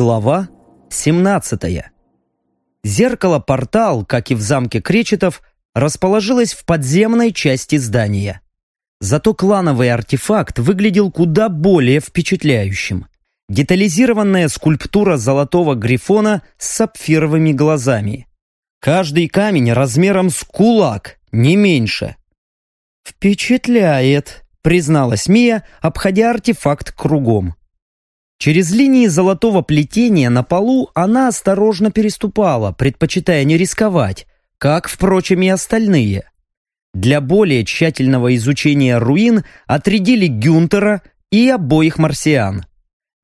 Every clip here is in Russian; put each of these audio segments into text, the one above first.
Глава 17. Зеркало-портал, как и в замке Кречетов, расположилось в подземной части здания. Зато клановый артефакт выглядел куда более впечатляющим. Детализированная скульптура золотого грифона с сапфировыми глазами. Каждый камень размером с кулак, не меньше. «Впечатляет», — призналась Мия, обходя артефакт кругом. Через линии золотого плетения на полу она осторожно переступала, предпочитая не рисковать, как, впрочем, и остальные. Для более тщательного изучения руин отрядили Гюнтера и обоих марсиан.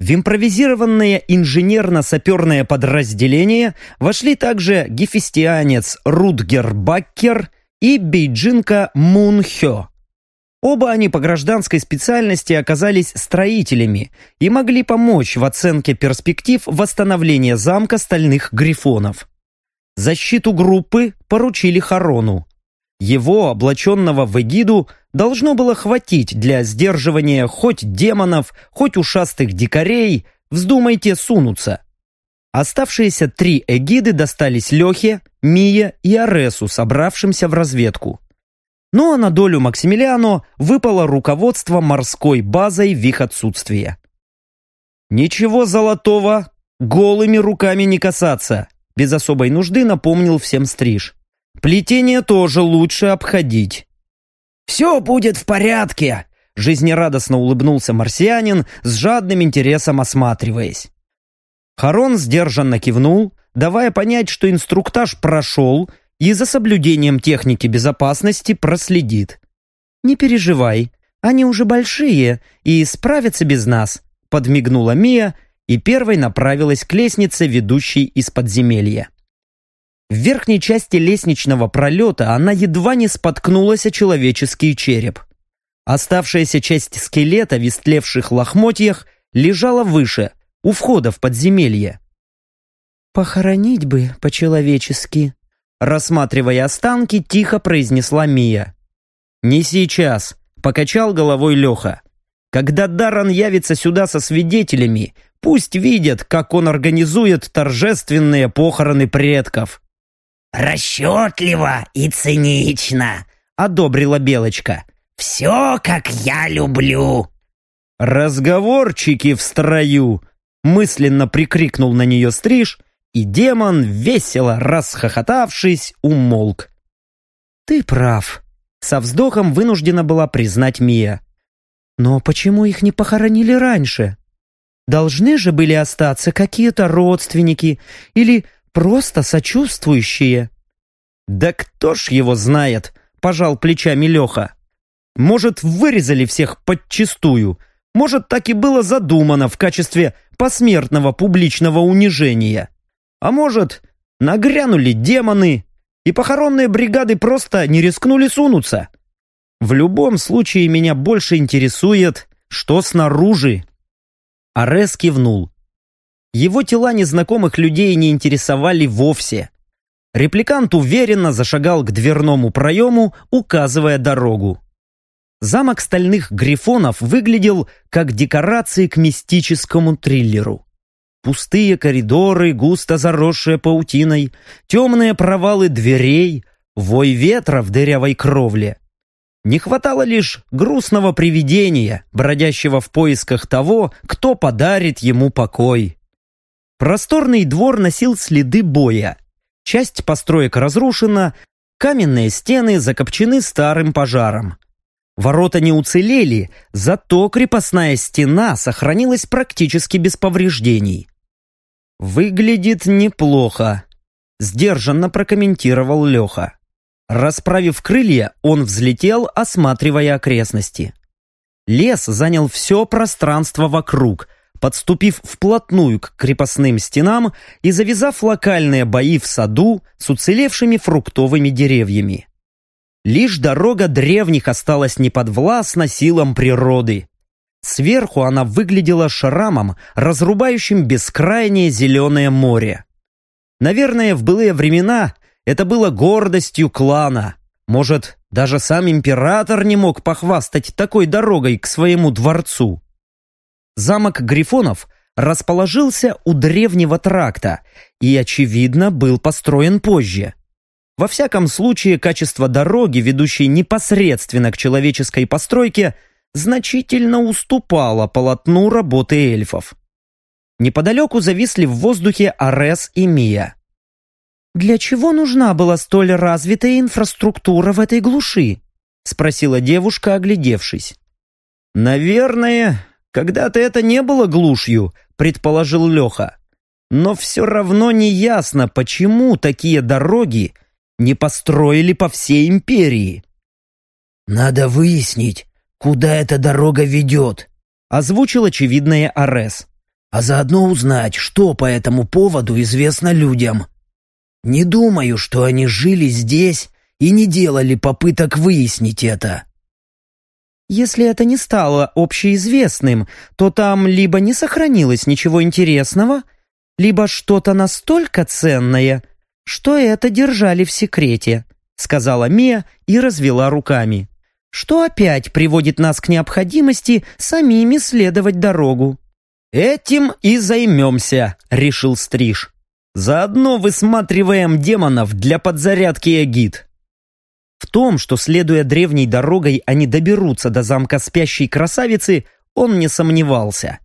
В импровизированное инженерно-саперное подразделение вошли также гефестианец Рудгер Баккер и бейджинка Мун Хё. Оба они по гражданской специальности оказались строителями и могли помочь в оценке перспектив восстановления замка стальных грифонов. Защиту группы поручили Харону. Его, облаченного в эгиду, должно было хватить для сдерживания хоть демонов, хоть ушастых дикарей, вздумайте сунуться. Оставшиеся три эгиды достались Лехе, Мие и Аресу, собравшимся в разведку. Ну а на долю Максимилиано выпало руководство морской базой в их отсутствие. «Ничего золотого, голыми руками не касаться», без особой нужды напомнил всем стриж. «Плетение тоже лучше обходить». «Все будет в порядке», жизнерадостно улыбнулся марсианин, с жадным интересом осматриваясь. Харон сдержанно кивнул, давая понять, что инструктаж прошел и за соблюдением техники безопасности проследит. «Не переживай, они уже большие и справятся без нас», подмигнула Мия и первой направилась к лестнице, ведущей из подземелья. В верхней части лестничного пролета она едва не споткнулась о человеческий череп. Оставшаяся часть скелета в истлевших лохмотьях лежала выше, у входа в подземелье. «Похоронить бы по-человечески», Рассматривая останки, тихо произнесла Мия. «Не сейчас», — покачал головой Леха. «Когда Даррен явится сюда со свидетелями, пусть видят, как он организует торжественные похороны предков». «Расчетливо и цинично», — одобрила Белочка. «Все, как я люблю». «Разговорчики в строю!» мысленно прикрикнул на нее стриж и демон, весело расхохотавшись, умолк. «Ты прав», — со вздохом вынуждена была признать Мия. «Но почему их не похоронили раньше? Должны же были остаться какие-то родственники или просто сочувствующие». «Да кто ж его знает?» — пожал плечами Леха. «Может, вырезали всех подчистую? Может, так и было задумано в качестве посмертного публичного унижения?» А может, нагрянули демоны, и похоронные бригады просто не рискнули сунуться. В любом случае меня больше интересует, что снаружи. Арес кивнул. Его тела незнакомых людей не интересовали вовсе. Репликант уверенно зашагал к дверному проему, указывая дорогу. Замок стальных грифонов выглядел как декорации к мистическому триллеру. Пустые коридоры, густо заросшие паутиной, темные провалы дверей, вой ветра в дырявой кровле. Не хватало лишь грустного привидения, бродящего в поисках того, кто подарит ему покой. Просторный двор носил следы боя. Часть построек разрушена, каменные стены закопчены старым пожаром. Ворота не уцелели, зато крепостная стена сохранилась практически без повреждений. «Выглядит неплохо», — сдержанно прокомментировал Леха. Расправив крылья, он взлетел, осматривая окрестности. Лес занял все пространство вокруг, подступив вплотную к крепостным стенам и завязав локальные бои в саду с уцелевшими фруктовыми деревьями. Лишь дорога древних осталась неподвластна силам природы. Сверху она выглядела шрамом, разрубающим бескрайнее зеленое море. Наверное, в былые времена это было гордостью клана. Может, даже сам император не мог похвастать такой дорогой к своему дворцу. Замок Грифонов расположился у древнего тракта и, очевидно, был построен позже. Во всяком случае, качество дороги, ведущей непосредственно к человеческой постройке, значительно уступало полотну работы эльфов. Неподалеку зависли в воздухе Арес и Мия. «Для чего нужна была столь развитая инфраструктура в этой глуши?» — спросила девушка, оглядевшись. «Наверное, когда-то это не было глушью», — предположил Леха. «Но все равно не ясно, почему такие дороги не построили по всей империи». «Надо выяснить, куда эта дорога ведет», — озвучил очевидное Арес. «А заодно узнать, что по этому поводу известно людям. Не думаю, что они жили здесь и не делали попыток выяснить это. Если это не стало общеизвестным, то там либо не сохранилось ничего интересного, либо что-то настолько ценное, что это держали в секрете, сказала Мия и развела руками. Что опять приводит нас к необходимости самим исследовать дорогу. «Этим и займемся», — решил Стриж. «Заодно высматриваем демонов для подзарядки эгид». В том, что, следуя древней дорогой, они доберутся до замка спящей красавицы, он не сомневался.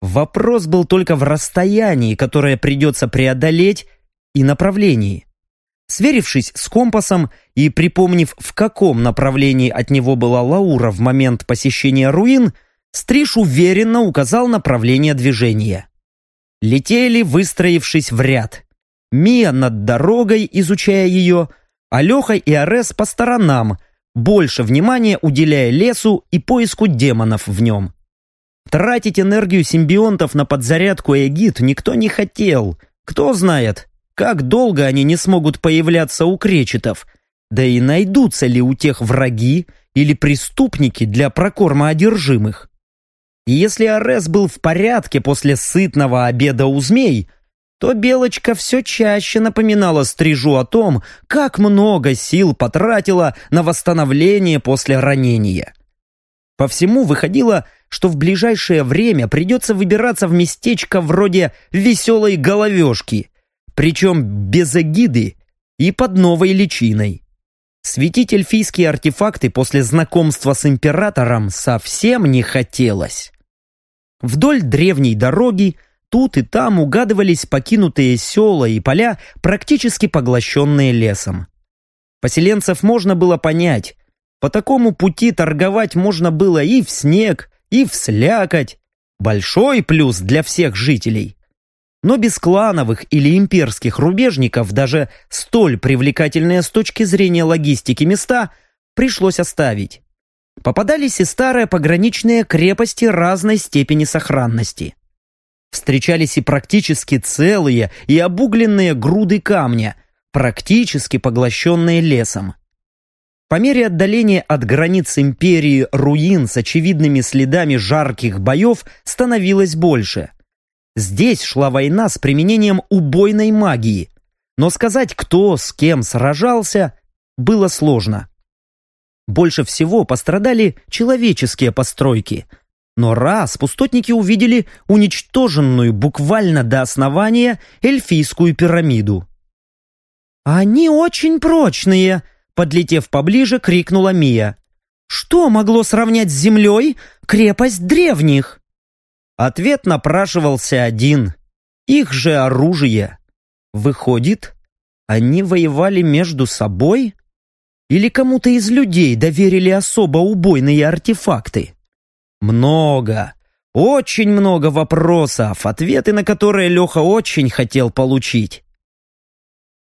Вопрос был только в расстоянии, которое придется преодолеть, и направлении. Сверившись с компасом и припомнив, в каком направлении от него была Лаура в момент посещения руин, Стриж уверенно указал направление движения. Летели, выстроившись в ряд. Мия над дорогой, изучая ее, а Леха и Арес по сторонам, больше внимания уделяя лесу и поиску демонов в нем. Тратить энергию симбионтов на подзарядку эгид никто не хотел. Кто знает, как долго они не смогут появляться у кречетов, да и найдутся ли у тех враги или преступники для прокорма одержимых. И если Арес был в порядке после сытного обеда у змей, то Белочка все чаще напоминала Стрижу о том, как много сил потратила на восстановление после ранения. По всему выходило, что в ближайшее время придется выбираться в местечко вроде «веселой головешки», причем без эгиды и под новой личиной. Светить эльфийские артефакты после знакомства с императором совсем не хотелось. Вдоль древней дороги Тут и там угадывались покинутые села и поля, практически поглощенные лесом. Поселенцев можно было понять. По такому пути торговать можно было и в снег, и в слякоть. Большой плюс для всех жителей. Но без клановых или имперских рубежников даже столь привлекательные с точки зрения логистики места пришлось оставить. Попадались и старые пограничные крепости разной степени сохранности встречались и практически целые и обугленные груды камня, практически поглощенные лесом. По мере отдаления от границ империи руин с очевидными следами жарких боев становилось больше. Здесь шла война с применением убойной магии, но сказать, кто с кем сражался, было сложно. Больше всего пострадали человеческие постройки – но раз пустотники увидели уничтоженную буквально до основания эльфийскую пирамиду. «Они очень прочные!» — подлетев поближе, крикнула Мия. «Что могло сравнять с землей крепость древних?» Ответ напрашивался один. Их же оружие. Выходит, они воевали между собой? Или кому-то из людей доверили особо убойные артефакты? Много, очень много вопросов, ответы на которые Леха очень хотел получить.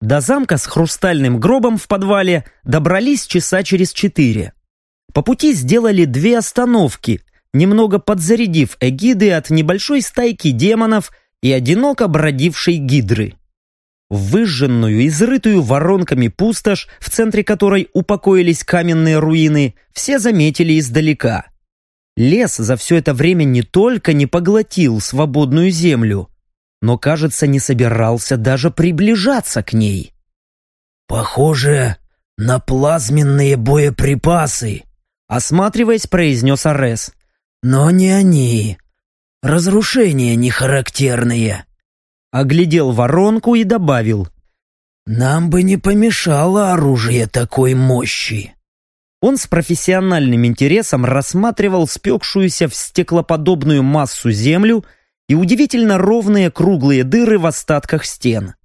До замка с хрустальным гробом в подвале добрались часа через четыре. По пути сделали две остановки, немного подзарядив эгиды от небольшой стайки демонов и одиноко бродившей гидры. Выжженную, изрытую воронками пустошь, в центре которой упокоились каменные руины, все заметили издалека. Лес за все это время не только не поглотил свободную землю, но, кажется, не собирался даже приближаться к ней. «Похоже на плазменные боеприпасы», — осматриваясь, произнес Арес. «Но не они. разрушения нехарактерные. Оглядел воронку и добавил. Нам бы не помешало оружие такой мощи. Он с профессиональным интересом рассматривал спекшуюся в стеклоподобную массу землю и удивительно ровные круглые дыры в остатках стен.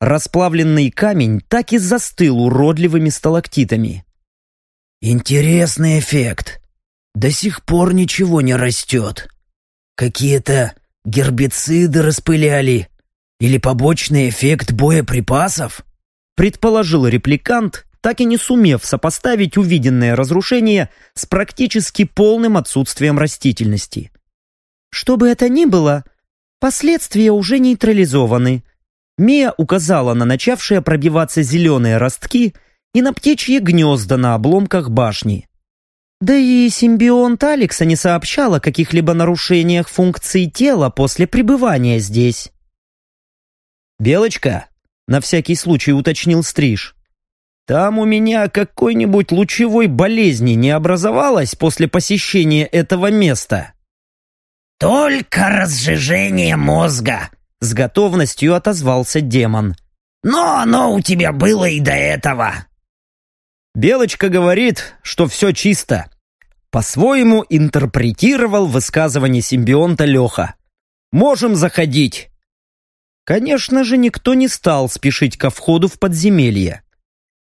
Расплавленный камень так и застыл уродливыми сталактитами. Интересный эффект. До сих пор ничего не растет. Какие-то гербициды распыляли или побочный эффект боеприпасов? Предположил репликант, так и не сумев сопоставить увиденное разрушение с практически полным отсутствием растительности. Что бы это ни было, последствия уже нейтрализованы. Мия указала на начавшие пробиваться зеленые ростки и на птичьи гнезда на обломках башни. Да и симбионт Алекса не сообщал о каких-либо нарушениях функций тела после пребывания здесь. «Белочка?» — на всякий случай уточнил Стриж. «Там у меня какой-нибудь лучевой болезни не образовалось после посещения этого места?» «Только разжижение мозга», — с готовностью отозвался демон. «Но оно у тебя было и до этого». Белочка говорит, что все чисто. По-своему интерпретировал высказывание симбионта Леха. «Можем заходить». Конечно же, никто не стал спешить ко входу в подземелье.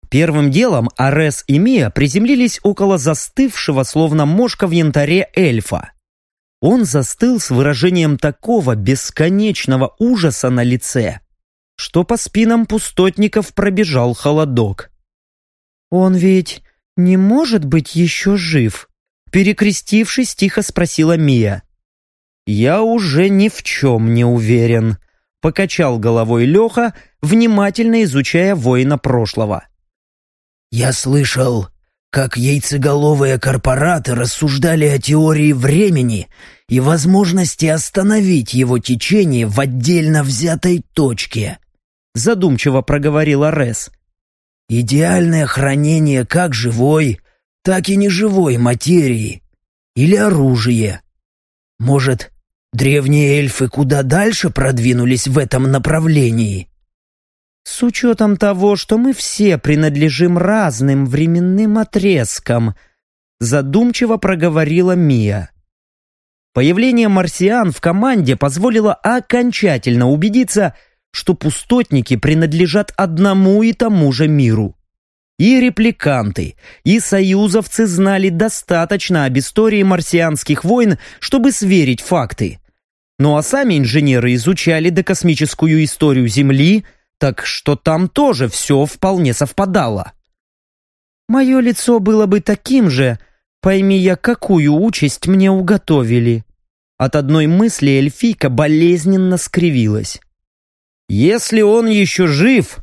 Первым делом Арес и Мия приземлились около застывшего, словно мошка в янтаре эльфа. Он застыл с выражением такого бесконечного ужаса на лице, что по спинам пустотников пробежал холодок. «Он ведь не может быть еще жив?» Перекрестившись, тихо спросила Мия. «Я уже ни в чем не уверен», — покачал головой Леха, внимательно изучая воина прошлого. «Я слышал, как яйцеголовые корпораты рассуждали о теории времени и возможности остановить его течение в отдельно взятой точке», — задумчиво проговорил Арес. «Идеальное хранение как живой, так и неживой материи или оружия. Может, древние эльфы куда дальше продвинулись в этом направлении?» С учетом того, что мы все принадлежим разным временным отрезкам, задумчиво проговорила Мия. Появление марсиан в команде позволило окончательно убедиться, что пустотники принадлежат одному и тому же миру. И репликанты, и союзовцы знали достаточно об истории марсианских войн, чтобы сверить факты. Ну а сами инженеры изучали докосмическую историю Земли – так что там тоже все вполне совпадало. Мое лицо было бы таким же, пойми я, какую участь мне уготовили. От одной мысли эльфийка болезненно скривилась. Если он еще жив,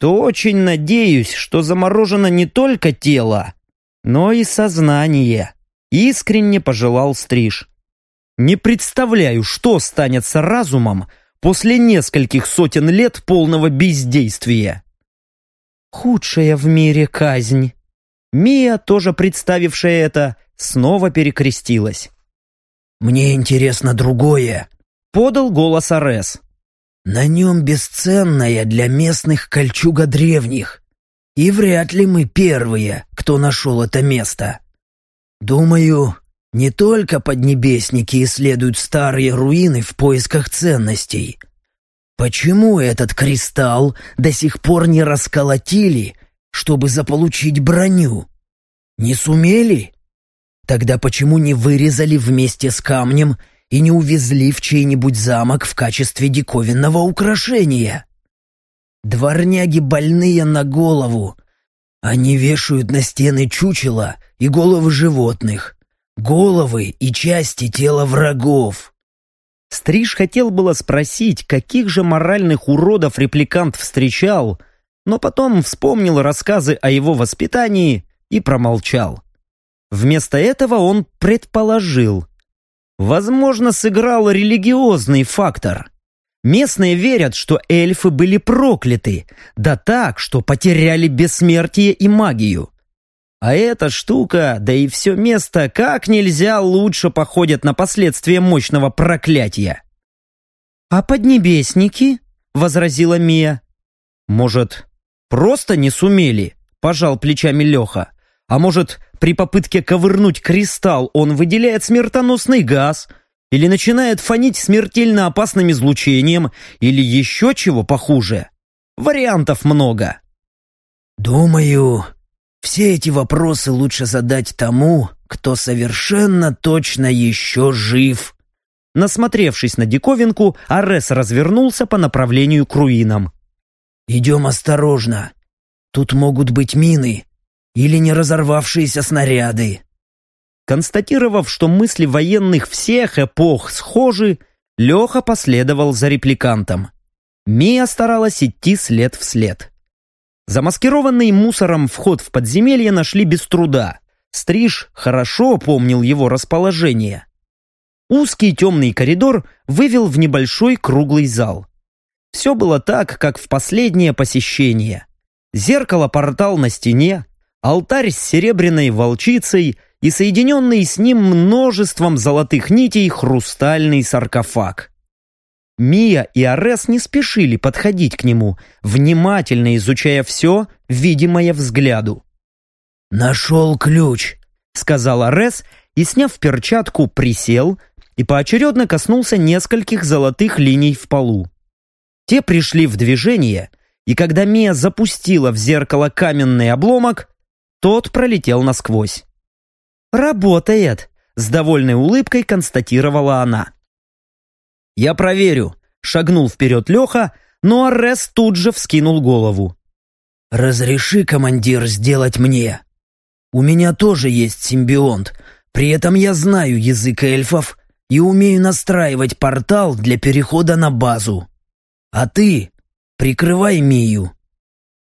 то очень надеюсь, что заморожено не только тело, но и сознание. Искренне пожелал Стриж. Не представляю, что станет с разумом, после нескольких сотен лет полного бездействия. Худшая в мире казнь. Мия, тоже представившая это, снова перекрестилась. «Мне интересно другое», — подал голос Арес. «На нем бесценная для местных кольчуга древних, и вряд ли мы первые, кто нашел это место. Думаю, не только поднебесники исследуют старые руины в поисках ценностей. Почему этот кристалл до сих пор не расколотили, чтобы заполучить броню? Не сумели? Тогда почему не вырезали вместе с камнем и не увезли в чей-нибудь замок в качестве диковинного украшения? Дворняги больные на голову. Они вешают на стены чучела и головы животных, головы и части тела врагов. Стриж хотел было спросить, каких же моральных уродов репликант встречал, но потом вспомнил рассказы о его воспитании и промолчал. Вместо этого он предположил. Возможно, сыграл религиозный фактор. Местные верят, что эльфы были прокляты, да так, что потеряли бессмертие и магию. А эта штука, да и все место, как нельзя лучше походят на последствия мощного проклятия. «А поднебесники?» — возразила Мия. «Может, просто не сумели?» — пожал плечами Леха. «А может, при попытке ковырнуть кристалл он выделяет смертоносный газ?» или начинает фонить смертельно опасным излучением, или еще чего похуже. Вариантов много. «Думаю, все эти вопросы лучше задать тому, кто совершенно точно еще жив». Насмотревшись на диковинку, Арес развернулся по направлению к руинам. «Идем осторожно. Тут могут быть мины или не разорвавшиеся снаряды. Констатировав, что мысли военных всех эпох схожи, Леха последовал за репликантом. Мия старалась идти след в след. Замаскированный мусором вход в подземелье нашли без труда. Стриж хорошо помнил его расположение. Узкий темный коридор вывел в небольшой круглый зал. Все было так, как в последнее посещение. Зеркало-портал на стене, алтарь с серебряной волчицей, и соединенный с ним множеством золотых нитей хрустальный саркофаг. Мия и Арес не спешили подходить к нему, внимательно изучая все, видимое взгляду. «Нашел ключ», — сказал Арес и, сняв перчатку, присел и поочередно коснулся нескольких золотых линий в полу. Те пришли в движение, и когда Мия запустила в зеркало каменный обломок, тот пролетел насквозь. «Работает!» — с довольной улыбкой констатировала она. «Я проверю», — шагнул вперед Леха, но Аррес тут же вскинул голову. «Разреши, командир, сделать мне. У меня тоже есть симбионт, при этом я знаю язык эльфов и умею настраивать портал для перехода на базу. А ты прикрывай Мию».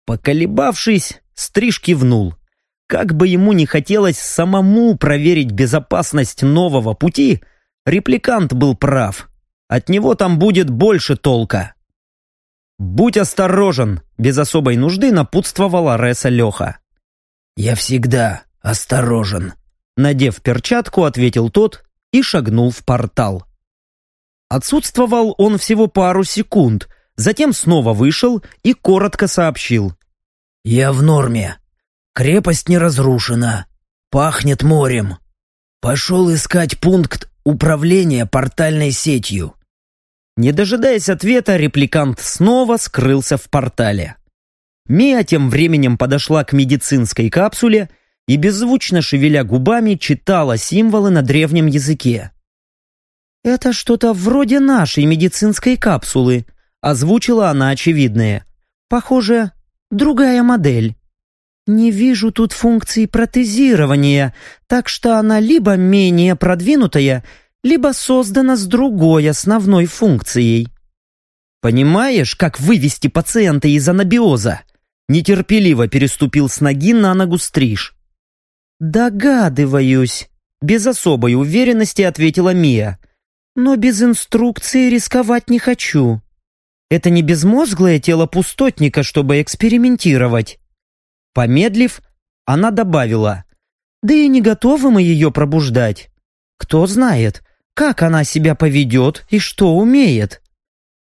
Поколебавшись, Стриж кивнул. Как бы ему не хотелось самому проверить безопасность нового пути, репликант был прав. От него там будет больше толка. «Будь осторожен!» — без особой нужды напутствовала Реса Леха. «Я всегда осторожен», — надев перчатку, ответил тот и шагнул в портал. Отсутствовал он всего пару секунд, затем снова вышел и коротко сообщил. «Я в норме. Крепость не разрушена. Пахнет морем. Пошел искать пункт управления портальной сетью. Не дожидаясь ответа, репликант снова скрылся в портале. Мия тем временем подошла к медицинской капсуле и, беззвучно шевеля губами, читала символы на древнем языке. «Это что-то вроде нашей медицинской капсулы», озвучила она очевидное. «Похоже, другая модель». Не вижу тут функции протезирования, так что она либо менее продвинутая, либо создана с другой основной функцией. Понимаешь, как вывести пациента из анабиоза? Нетерпеливо переступил с ноги на ногу стриж. Догадываюсь, без особой уверенности ответила Мия. Но без инструкции рисковать не хочу. Это не безмозглое тело пустотника, чтобы экспериментировать. Помедлив, она добавила, «Да и не готовы мы ее пробуждать. Кто знает, как она себя поведет и что умеет?»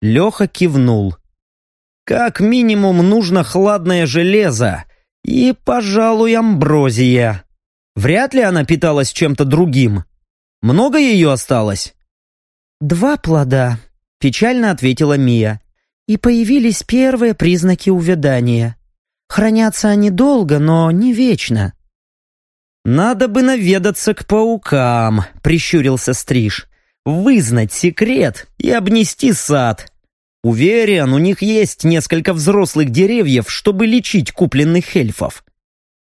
Леха кивнул. «Как минимум нужно хладное железо и, пожалуй, амброзия. Вряд ли она питалась чем-то другим. Много ее осталось?» «Два плода», — печально ответила Мия. «И появились первые признаки увядания. Хранятся они долго, но не вечно. «Надо бы наведаться к паукам», — прищурился Стриж. «Вызнать секрет и обнести сад. Уверен, у них есть несколько взрослых деревьев, чтобы лечить купленных эльфов.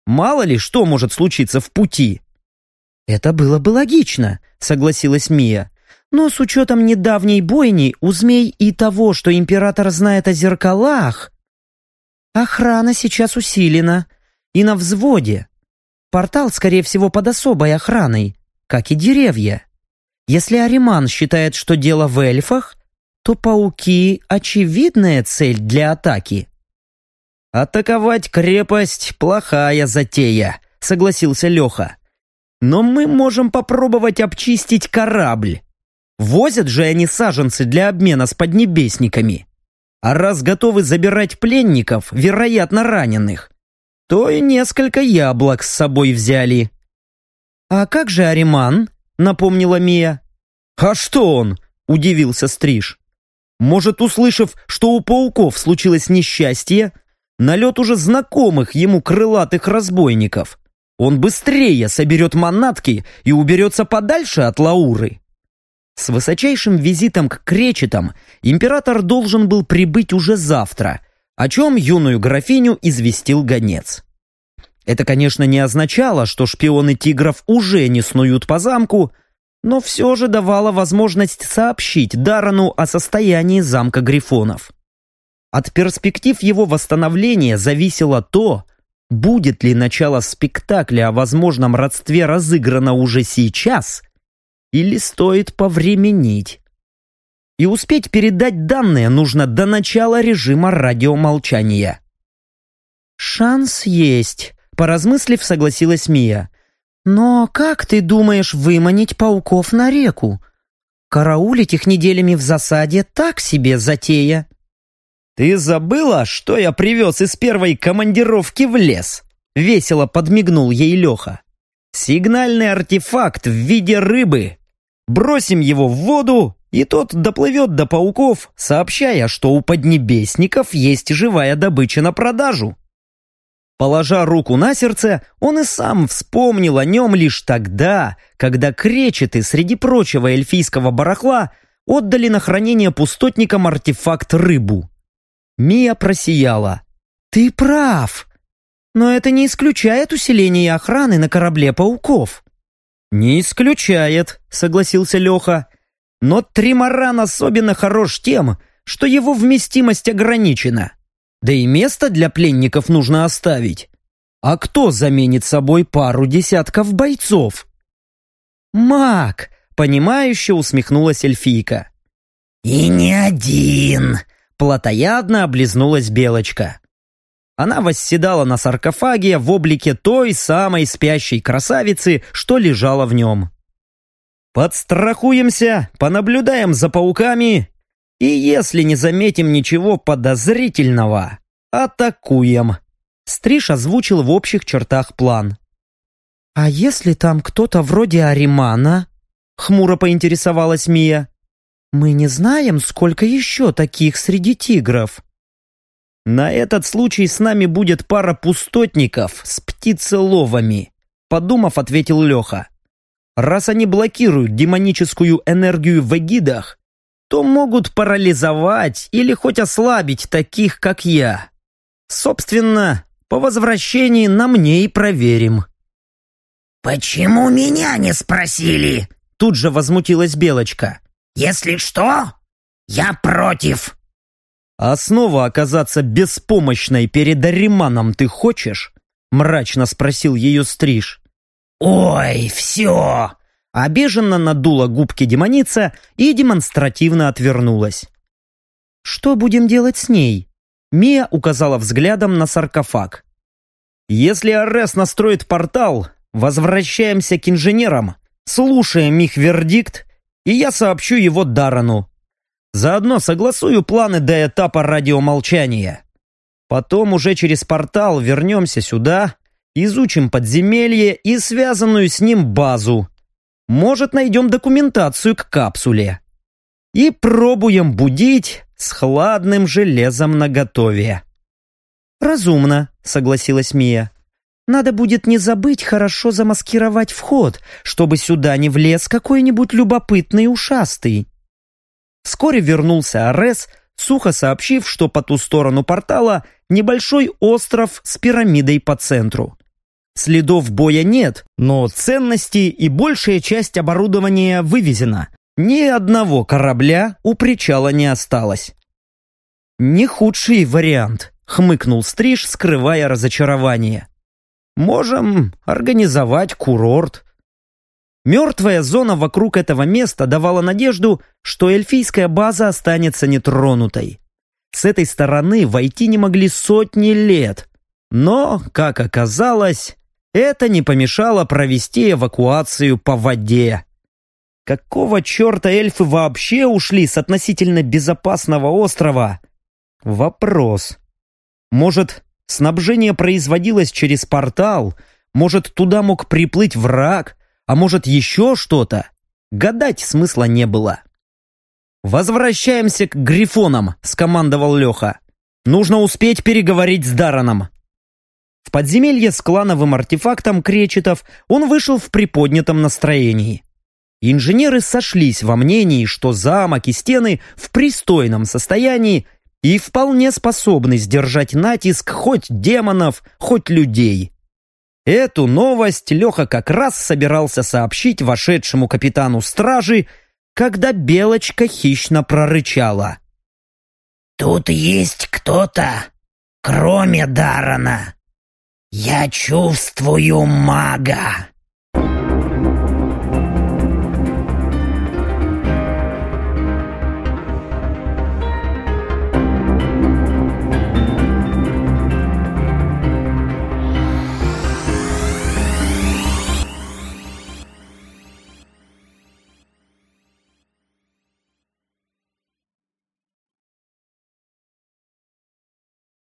Мало ли что может случиться в пути». «Это было бы логично», — согласилась Мия. «Но с учетом недавней бойни у змей и того, что император знает о зеркалах...» Охрана сейчас усилена и на взводе. Портал, скорее всего, под особой охраной, как и деревья. Если Ариман считает, что дело в эльфах, то пауки — очевидная цель для атаки. «Атаковать крепость — плохая затея», — согласился Леха. «Но мы можем попробовать обчистить корабль. Возят же они саженцы для обмена с поднебесниками. А раз готовы забирать пленников, вероятно, раненых, то и несколько яблок с собой взяли». «А как же Ариман?» — напомнила Мия. «А что он?» — удивился Стриж. «Может, услышав, что у пауков случилось несчастье, налет уже знакомых ему крылатых разбойников. Он быстрее соберет манатки и уберется подальше от Лауры. С высочайшим визитом к кречетам император должен был прибыть уже завтра, о чем юную графиню известил гонец. Это, конечно, не означало, что шпионы тигров уже не снуют по замку, но все же давало возможность сообщить Дарану о состоянии замка Грифонов. От перспектив его восстановления зависело то, будет ли начало спектакля о возможном родстве разыграно уже сейчас, или стоит повременить. И успеть передать данные нужно до начала режима радиомолчания. «Шанс есть», — поразмыслив, согласилась Мия. «Но как ты думаешь выманить пауков на реку? Караулить их неделями в засаде так себе затея». «Ты забыла, что я привез из первой командировки в лес?» Весело подмигнул ей Леха. «Сигнальный артефакт в виде рыбы. Бросим его в воду, и тот доплывет до пауков, сообщая, что у поднебесников есть живая добыча на продажу». Положа руку на сердце, он и сам вспомнил о нем лишь тогда, когда кречеты среди прочего эльфийского барахла отдали на хранение пустотникам артефакт рыбу. Мия просияла. «Ты прав! Но это не исключает усиление охраны на корабле пауков». «Не исключает», — согласился Леха. «Но Тримаран особенно хорош тем, что его вместимость ограничена. Да и место для пленников нужно оставить. А кто заменит собой пару десятков бойцов?» «Маг!» — понимающе усмехнулась эльфийка. «И не один!» Платоядно облизнулась Белочка. Она восседала на саркофаге в облике той самой спящей красавицы, что лежала в нем. «Подстрахуемся, понаблюдаем за пауками, и если не заметим ничего подозрительного, атакуем», Стриж озвучил в общих чертах план. «А если там кто-то вроде Аримана?» — хмуро поинтересовалась Мия. Мы не знаем, сколько еще таких среди тигров. На этот случай с нами будет пара пустотников с птицеловами, подумав, ответил Леха. Раз они блокируют демоническую энергию в эгидах, то могут парализовать или хоть ослабить таких, как я. Собственно, по возвращении на мне и проверим. «Почему меня не спросили?» Тут же возмутилась Белочка. Если что, я против. А снова оказаться беспомощной перед Ариманом ты хочешь? Мрачно спросил ее Стриж. Ой, все! Обиженно надула губки демоница и демонстративно отвернулась. «Что будем делать с ней?» Мия указала взглядом на саркофаг. «Если Арес настроит портал, возвращаемся к инженерам, слушаем их вердикт и я сообщу его Дарану. Заодно согласую планы до этапа радиомолчания. Потом уже через портал вернемся сюда, изучим подземелье и связанную с ним базу. Может, найдем документацию к капсуле. И пробуем будить с хладным железом наготове. «Разумно», — согласилась Мия. Надо будет не забыть хорошо замаскировать вход, чтобы сюда не влез какой-нибудь любопытный ушастый. Вскоре вернулся Арес, сухо сообщив, что по ту сторону портала небольшой остров с пирамидой по центру. Следов боя нет, но ценности и большая часть оборудования вывезена. Ни одного корабля у причала не осталось. «Не худший вариант», — хмыкнул Стриж, скрывая разочарование. Можем организовать курорт. Мертвая зона вокруг этого места давала надежду, что эльфийская база останется нетронутой. С этой стороны войти не могли сотни лет. Но, как оказалось, это не помешало провести эвакуацию по воде. Какого черта эльфы вообще ушли с относительно безопасного острова? Вопрос. Может, снабжение производилось через портал, может, туда мог приплыть враг, а может, еще что-то? Гадать смысла не было. «Возвращаемся к грифонам», — скомандовал Леха. «Нужно успеть переговорить с Дараном». В подземелье с клановым артефактом кречетов он вышел в приподнятом настроении. Инженеры сошлись во мнении, что замок и стены в пристойном состоянии и вполне способны сдержать натиск хоть демонов, хоть людей. Эту новость Леха как раз собирался сообщить вошедшему капитану стражи, когда Белочка хищно прорычала. «Тут есть кто-то, кроме Дарана. Я чувствую мага!»